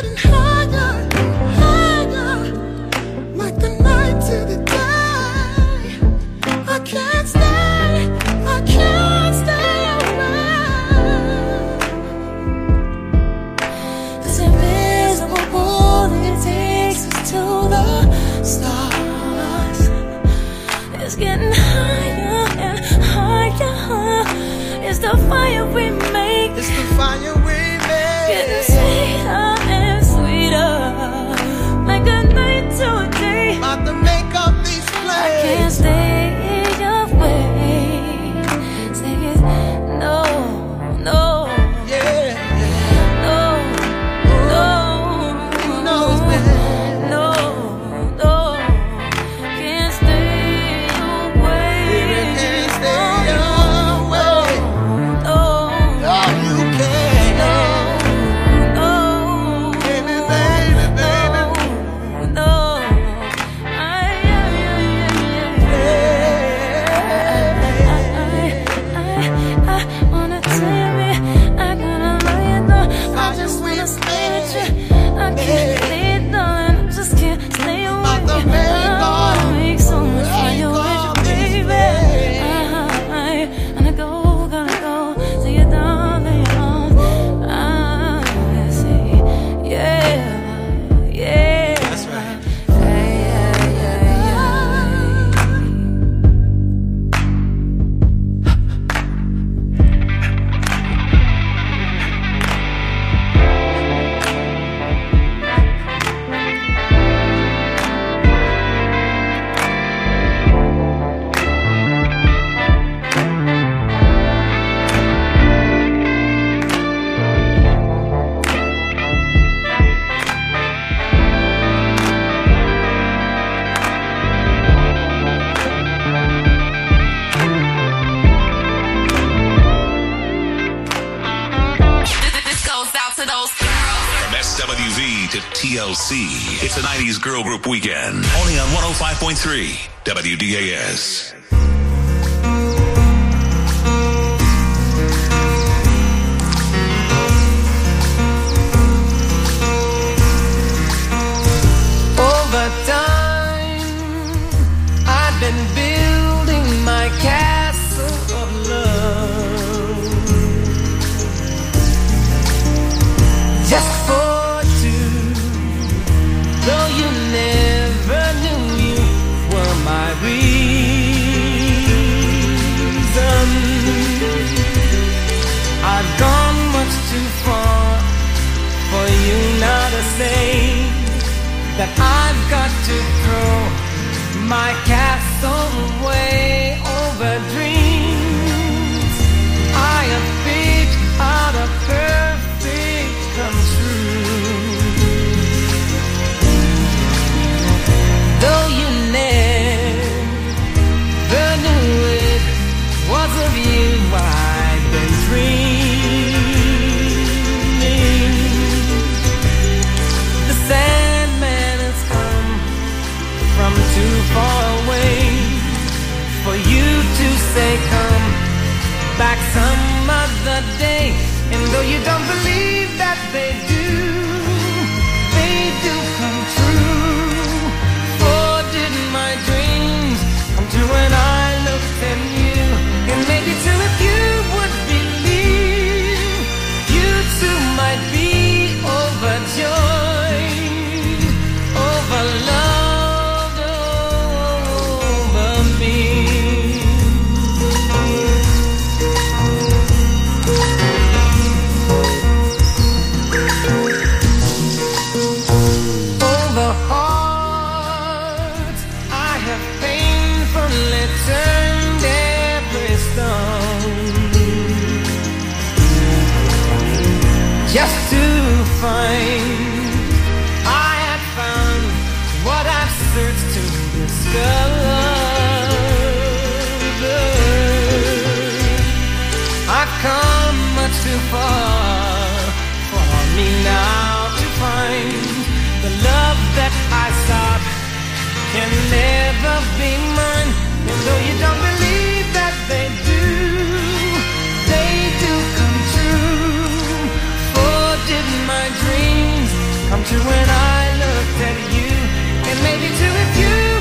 sudden Girl Group Weekend, only on 105.3 WDAS. my cat. much too far for me now to find the love that I sought can never be mine. And though you don't believe that they do, they do come true. For did my dreams come true when I looked at you? And maybe too if you.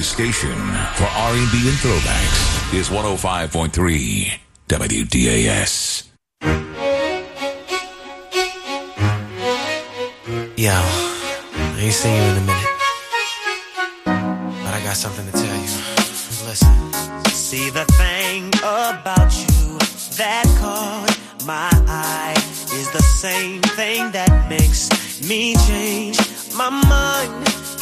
And Station for R&B and throwbacks is 105.3 WDAS. Yo, I ain't seen you in a minute. But I got something to tell you. Listen. See the thing about you that caught my eye is the same thing that makes me change my mind.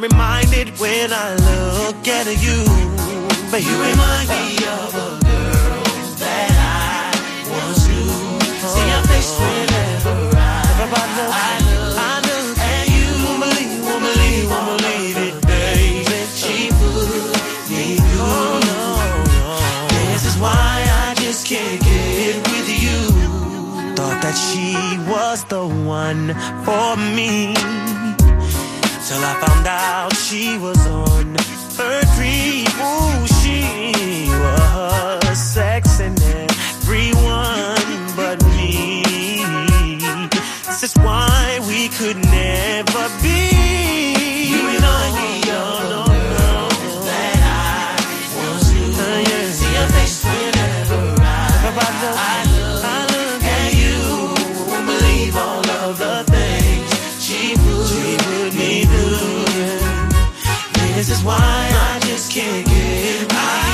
reminded when I look at you, but you remind me of why I just can't get with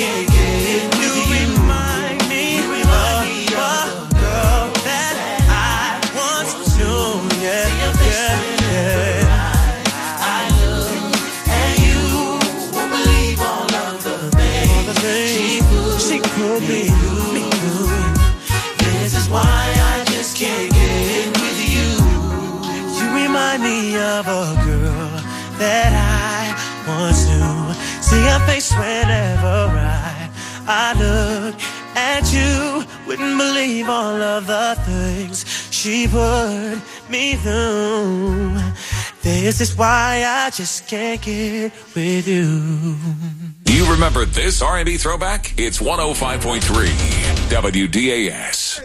you. Remind me, of girl that I once knew. Yeah, yeah. I look you, won't believe all of the things she. This is why I just can't get with you. You remind me of a girl that believe all of the things she put me through. This is why I just can't get with you. You remember this R&B throwback? It's 105.3 WDAS.